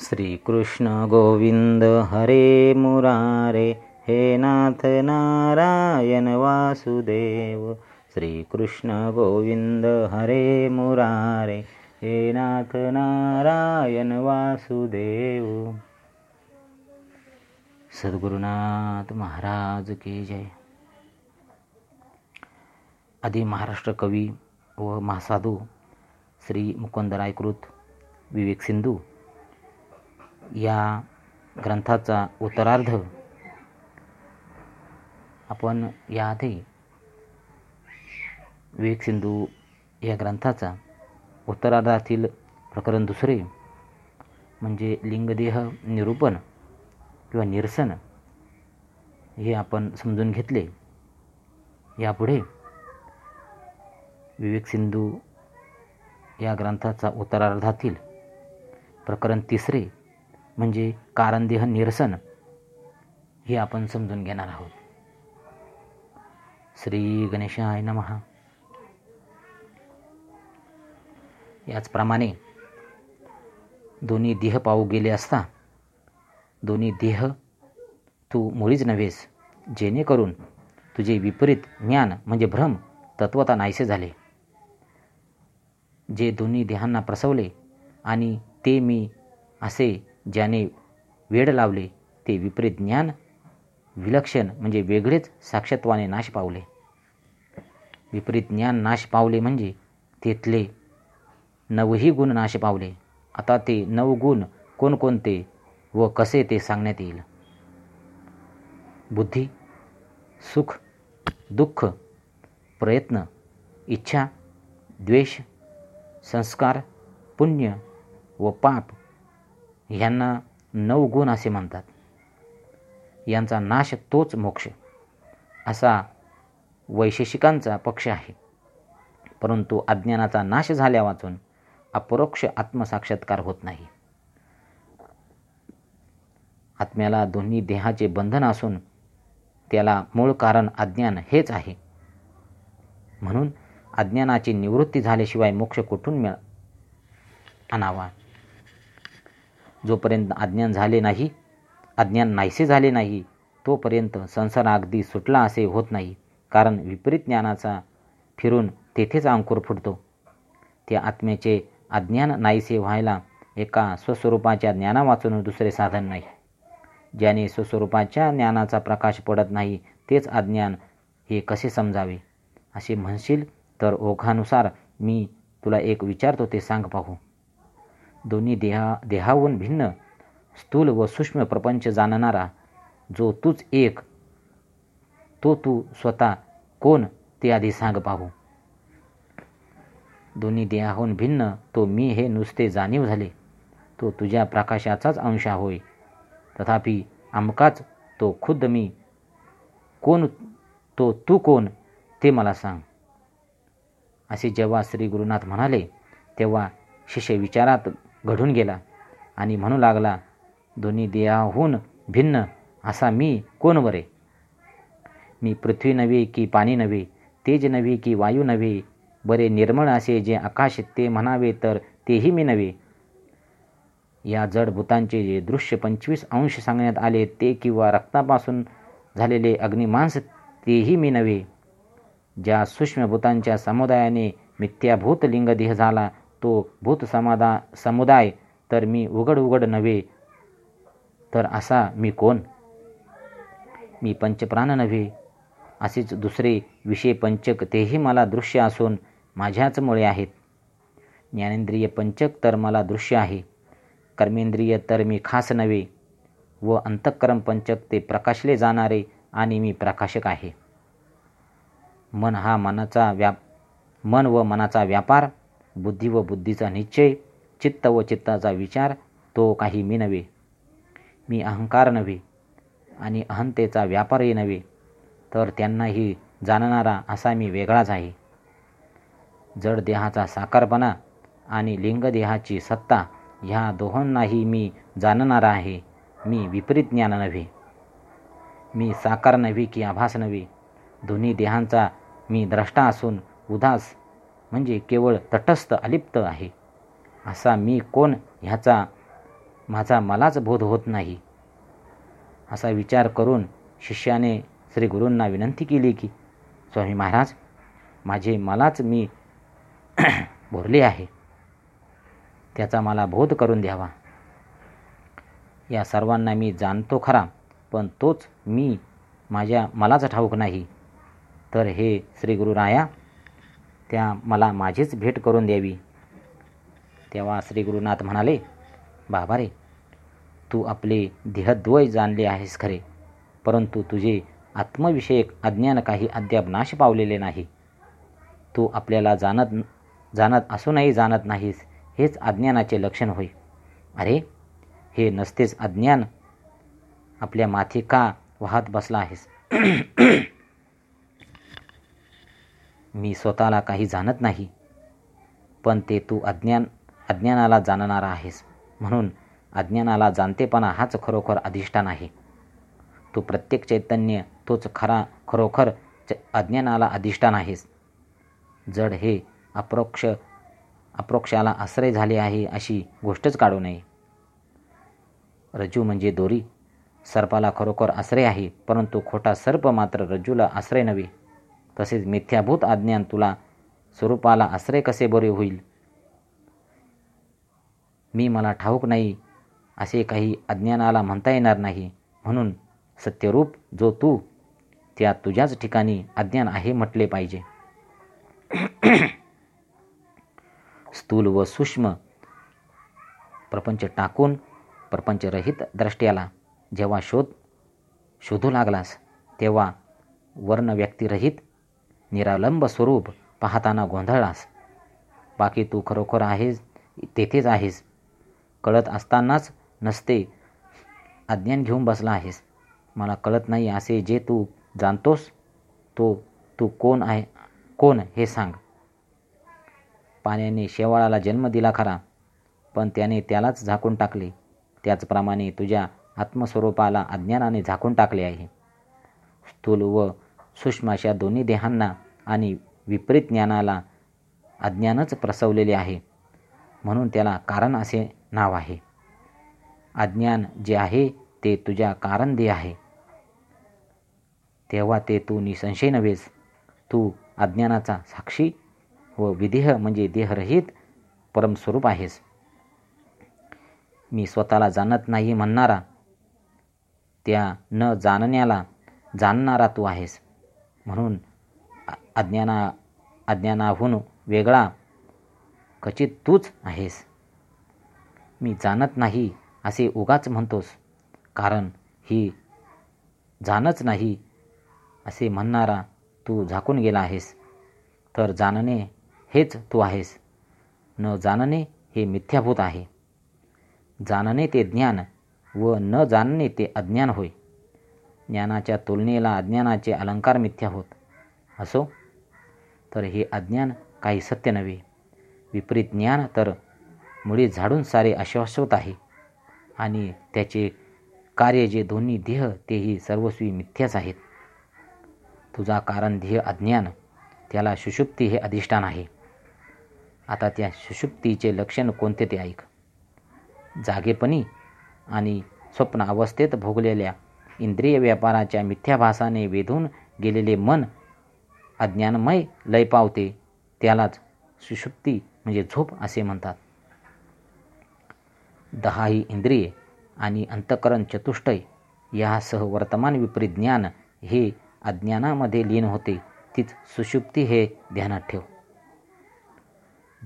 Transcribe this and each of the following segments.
श्रीकृष्ण गोविंद हरे मुरारे हे नाथ नारायण वासुदेव। श्रीकृष्ण गोविंद हरे मुरारे हे नाथ नारायण वासुदेव। सद्गुरुनाथ महाराज की जय। आदि महाराष्ट्र कवी व महासाधू श्री मुकुंदरायकृत विवेक सिंधू या ग्रंथाचा उत्तरार्ध आपण याआधी विवेक सिंधू या ग्रंथाचा उत्तरार्धातील प्रकरण दुसरे म्हणजे लिंगदेह निरूपण किंवा निरसन हे आपण समजून घेतले. यापुढे विवेक सिंधू या ग्रंथाचा उत्तरार्धातील प्रकरण तिसरे म्हणजे कारणदेह निरसन हे आपण समजून घेणार आहोत. श्री गणेशाय नमहा याचप्रमाणे दोन्ही देह पाहू गेले असता दोन्ही देह तू मुळीच नव्हेस जेणेकरून तुझे विपरीत ज्ञान म्हणजे भ्रम तत्वता नाहीसे झाले. जे दोन्ही देहांना प्रसवले आणि ते मी असे ज्याने वेड लावले ते विपरीत ज्ञान विलक्षण म्हणजे वेगळेच साक्षत्वाने नाश पावले. विपरीत ज्ञान नाश पावले म्हणजे तेथले नवही गुण नाश पावले. आता ते नवगुण कोणकोणते व कसे ते सांगण्यात येईल? बुद्धी सुख दुःख प्रयत्न इच्छा द्वेष संस्कार पुण्य व पाप ह्यांना नवगुण असे म्हणतात. यांचा नाश तोच मोक्ष असा वैशेषिकांचा पक्ष आहे. परंतु अज्ञानाचा नाश झाल्या वाचून अपरोक्ष आत्मसाक्षात्कार होत नाही. आत्म्याला दोन्ही देहाचे बंधन असून त्याला मूळ कारण अज्ञान हेच आहे. म्हणून अज्ञानाची निवृत्ती झाल्याशिवाय मोक्ष कुठून मिळ आणावा? जोपर्यंत अज्ञान झाले नाही अज्ञान नाहीसे झाले नाही तोपर्यंत संसार अगदी सुटला असे होत नाही कारण विपरीत ज्ञानाचा फिरून तेथेच अंकुर फुटतो. त्या आत्म्याचे अज्ञान नाहीसे व्हायला एका स्वस्वरूपाच्या ज्ञाना वाचून दुसरे साधन नाही. ज्याने स्वस्वरूपाच्या ज्ञानाचा प्रकाश पडत नाही तेच अज्ञान हे कसे समजावे? असे म्हणशील तर ओघानुसार मी तुला एक विचारतो ते सांग पाहू. दोन्ही देहा देहाहून भिन्न स्थूल व सूक्ष्म प्रपंच जाणणारा जो तूच एक तो तू स्वतः कोण ते आधी सांग पाहू. दोन्ही देहाहून भिन्न तो मी हे नुसते जाणीव झाले तो तुझ्या प्रकाशाचाच अंश होय. तथापि अमकाच तो खुद्द मी कोण तो तू कोण ते मला सांग. असे जेव्हा श्री गुरुनाथ म्हणाले तेव्हा शिष्य विचारात घडून गेला आणि म्हणू लागला दोन्ही देहाहून भिन्न असा मी कोण बरे मी पृथ्वी नव्हे की पाणी नव्हे तेज नव्हे की वायू नव्हे बरे निर्मळ असे जे आकाश ते म्हणावे तर तेही मी नव्हे. या जड भूतांचे जे दृश्य पंचवीस अंश सांगण्यात आले ते किंवा रक्तापासून झालेले अग्निमांस तेही मी नव्हे. ज्या सूक्ष्म भूतांच्या समुदायाने मिथ्याभूत लिंगदेह झाला तो भूत समादा समुदाय तर मी उघड उघड नव्हे. तर असा मी कोण? मी पंचप्राण नव्हे. असेच दुसरे विषय पंचक तेही मला दृश्य असून माझ्याच मुळे आहेत. ज्ञानेंद्रिय पंचक तर मला दृश्य आहे. कर्मेंद्रिय तर मी खास नव्हे. व अंतःकरम पंचक ते प्रकाशले जाणारे आणि मी प्रकाशक आहे. मन हा मनाचा व्याप मन व मनाचा व्यापार बुद्धी व बुद्धीचा निश्चय चित्त व चित्ताचा विचार तो काही मी नव्हे. मी अहंकार नव्हे आणि अहंतेचा व्यापारही नव्हे. तर त्यांनाही जाणणारा असा मी वेगळाच आहे. जड देहाचा साकारपणा आणि लिंगदेहाची सत्ता ह्या दोहोंनाही मी जाणणारा आहे. मी विपरीत ज्ञान नव्हे. मी साकार नव्हे की आभास नव्हे. दोन्ही देहांचा मी द्रष्टा असून उदास म्हणजे केवळ तटस्थ अलिप्त आहे. असा मी कोण ह्याचा माझा मलाच बोध होत नाही. असा विचार करून शिष्याने श्री गुरूंना विनंती केली की स्वामी महाराज माझे मलाच मी भोरले आहे. त्याचा मला बोध करून द्यावा. या सर्वांना मी जाणतो खरा पण तोच मी माझ्या मलाच ठाऊक नाही. तर हे श्री गुरुराया त्या मला माझीच भेट करून द्यावी. तेव्हा श्री गुरुनाथ म्हणाले बाबा रे तू आपले देहद्वय जाणले आहेस खरे परंतु तुझे आत्मविषयक अज्ञान काही अद्याप नाश पावलेले नाही. तू आपल्याला जाणत जाणत असूनही जाणत नाहीस हेच अज्ञानाचे लक्षण होय. अरे हे नसतेच अज्ञान. आपल्या माथी का वाहत बसला आहेस? मी स्वतःला काही जाणत नाही. पण ते तू अज्ञान अज्ञानाला जाणणारा आहेस. म्हणून अज्ञानाला जाणतेपणा हाच खरोखर अधिष्ठान आहे. तू प्रत्येक चैतन्य तोच खरा खरोखर अज्ञानाला अधिष्ठान आहेस. जड हे अप्रोक्ष अप्रोक्षाला आश्रय झाले आहे अशी गोष्टच काढू नये. रज्जू म्हणजे दोरी. सर्पाला खरोखर आश्रय आहे परंतु खोटा सर्प मात्र रज्जूला आश्रय नव्हे. तसेच मिथ्याभूत अज्ञान तुला स्वरूपाला आश्रय कसे बरे होईल? मी मला ठाऊक नाही असे काही अज्ञानाला म्हणता येणार नाही. म्हणून सत्यरूप जो तू त्या तुझ्याच ठिकाणी अज्ञान आहे म्हटले पाहिजे. स्थूल व सूक्ष्म प्रपंच टाकून प्रपंचरहित द्रष्ट्याला जेव्हा शोध शोधू लागलास तेव्हा वर्ण व्यक्तिरहित निरालंब स्वरूप पाहताना गोंधळलास. बाकी तू खरोखर आहेस तेथेच आहेस. कळत असतानाच नसते अज्ञान घेऊन बसला आहेस. मला कळत नाही असे जे तू जाणतोस तो तू कोण आहे कोण हे सांग. पाण्याने शेवाळाला जन्म दिला खरा पण त्याने त्यालाच झाकून टाकले. त्याचप्रमाणे तुझ्या आत्मस्वरूपाला अज्ञानाने झाकून टाकले आहे. स्थूल व सूक्ष्म अशा दोन्ही देहांना आणि विपरीत ज्ञानाला अज्ञानच प्रसवलेले आहे. म्हणून त्याला कारण असे नाव आहे. अज्ञान जे आहे ते तुझ्या कारण दे आहे. तेव्हा ते तू निसंशय नव्हेस. तू अज्ञानाचा साक्षी व विदेह म्हणजे देहरहित परमस्वरूप आहेस. मी स्वतःला जाणत नाही म्हणणारा त्या न जाणण्याला जाणणारा तू आहेस. म्हणून अज्ञाना अज्ञानाहून वेगळा. खचित तूच आहेस. मी जाणत नाही असे उगाच म्हणतोस. कारण ही जाणच नाही असे म्हणणारा तू झाकून गेला आहेस. तर जाणणे हेच तू आहेस. न जाणणे हे मिथ्याभूत आहे. जाणणे ते ज्ञान व न जाणणे ते अज्ञान होय. ज्ञानाच्या तुलनेला अज्ञानाचे अलंकार मिथ्या होत. असो? तर हे अज्ञान काही सत्य नव्हे. विपरीत ज्ञान तर मुळी झाडून सारे अशाश्वत आहे. आणि त्याचे कार्य जे दोन्ही देह तेही सर्वस्वी मिथ्याच आहेत. तुझा कारण ध्येय अज्ञान त्याला सुषुप्ती हे अधिष्ठान आहे. आता त्या सुषुप्तीचे लक्षण कोणते ते ऐक. जागेपणी आणि स्वप्न अवस्थेत भोगलेल्या इंद्रिय व्यापाराच्या मिथ्याभासाने वेधून गेलेले मन अज्ञानमय लय पावते त्यालाच सुषुप्ती म्हणजे झोप असे म्हणतात. दहाही इंद्रिये आणि अंतकरण चतुष्टय यासह वर्तमान विपरीत ज्ञान हे अज्ञानामध्ये लीन होते तीच सुषुप्ती हे ध्यानात ठेव.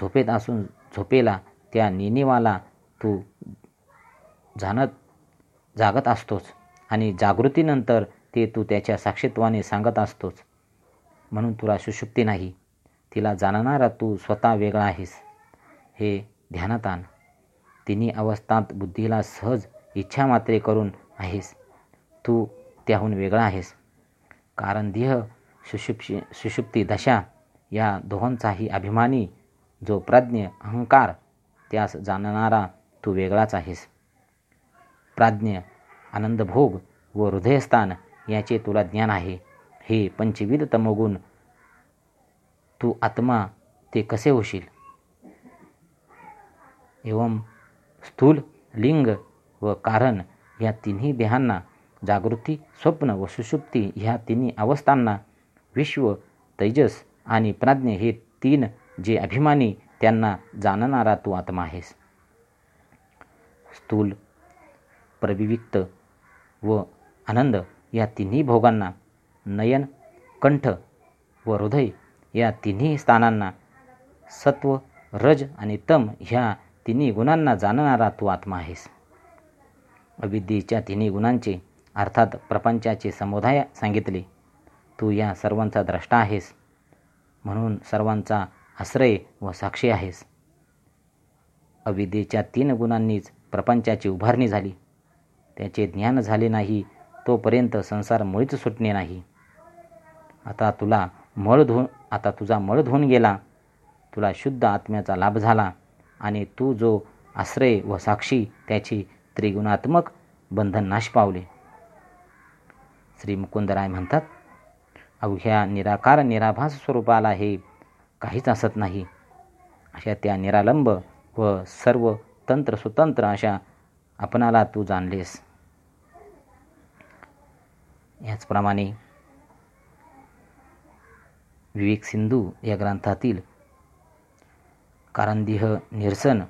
झोपेत असून झोपेला त्या नेणीवाला तू जाणत जागत असतोच आणि जागृतीनंतर ते तू त्याच्या साक्षीत्वाने सांगत असतोच म्हणून तुला सुशुक्ती नाही. तिला जाणणारा तू स्वतः वेगळा आहेस. हे ध्यानात आण तिन्ही अवस्थांत बुद्धीला सहज इच्छा मात्रे करून आहेस. तू त्याहून वेगळा आहेस. कारण देह सुषुप्शी सुषुप्ती दशा या दोहोंचाही अभिमानी जो प्राज्ञ अहंकार त्यास जाणणारा तू वेगळाच आहेस. प्राज्ञ आनंदभोग व हृदयस्थान याचे तुला ज्ञान आहे. हे पंचविध तमोगुण तू आत्मा ते कसे होशील? एवं स्थूल लिंग व कारण या तिन्ही देहांना जागृती स्वप्न व सुषुप्ती ह्या तिन्ही अवस्थांना विश्व तेजस आणि प्राज्ञ हे तीन जे अभिमानी त्यांना जाणणारा तू आत्मा आहेस. स्थूल प्रविविक्त व आनंद या तिन्ही भोगांना नयन कंठ व हृदय या तिन्ही स्थानांना सत्व रज आणि तम ह्या तिन्ही गुणांना जाणणारा तू आत्मा आहेस. अविद्येच्या तिन्ही गुणांचे अर्थात प्रपंचाचे समुदाय सांगितले तू या सर्वांचा द्रष्टा आहेस. म्हणून सर्वांचा आश्रय व साक्षी आहेस. अविद्येच्या तीन गुणांनीच प्रपंचाची उभारणी झाली. त्याचे ज्ञान झाले नाही तोपर्यंत संसार मुळीच सुटणे नाही. आता तुला मळ धुवून आता तुझा मळ धुवून गेला. तुला शुद्ध आत्म्याचा लाभ झाला आणि तू जो आश्रय व साक्षी त्याची त्रिगुणात्मक बंधन नाश पावले. श्री मुकुंदराय म्हणतात अवघ्या निराकार निराभास स्वरूपाला हे काहीच असत नाही. अशा त्या निरालंब व सर्व तंत्र सुतंत्र अशा आपणाला तू जाणलेस. ह्याचप्रमाणे विवेक सिंधू या ग्रंथातील कारंदीह निरसन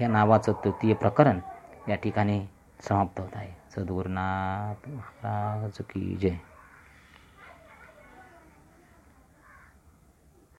या नावाचं तृतीय प्रकरण या ठिकाणी समाप्त होत आहे. सद्गुरुनाथ महाराज की जय.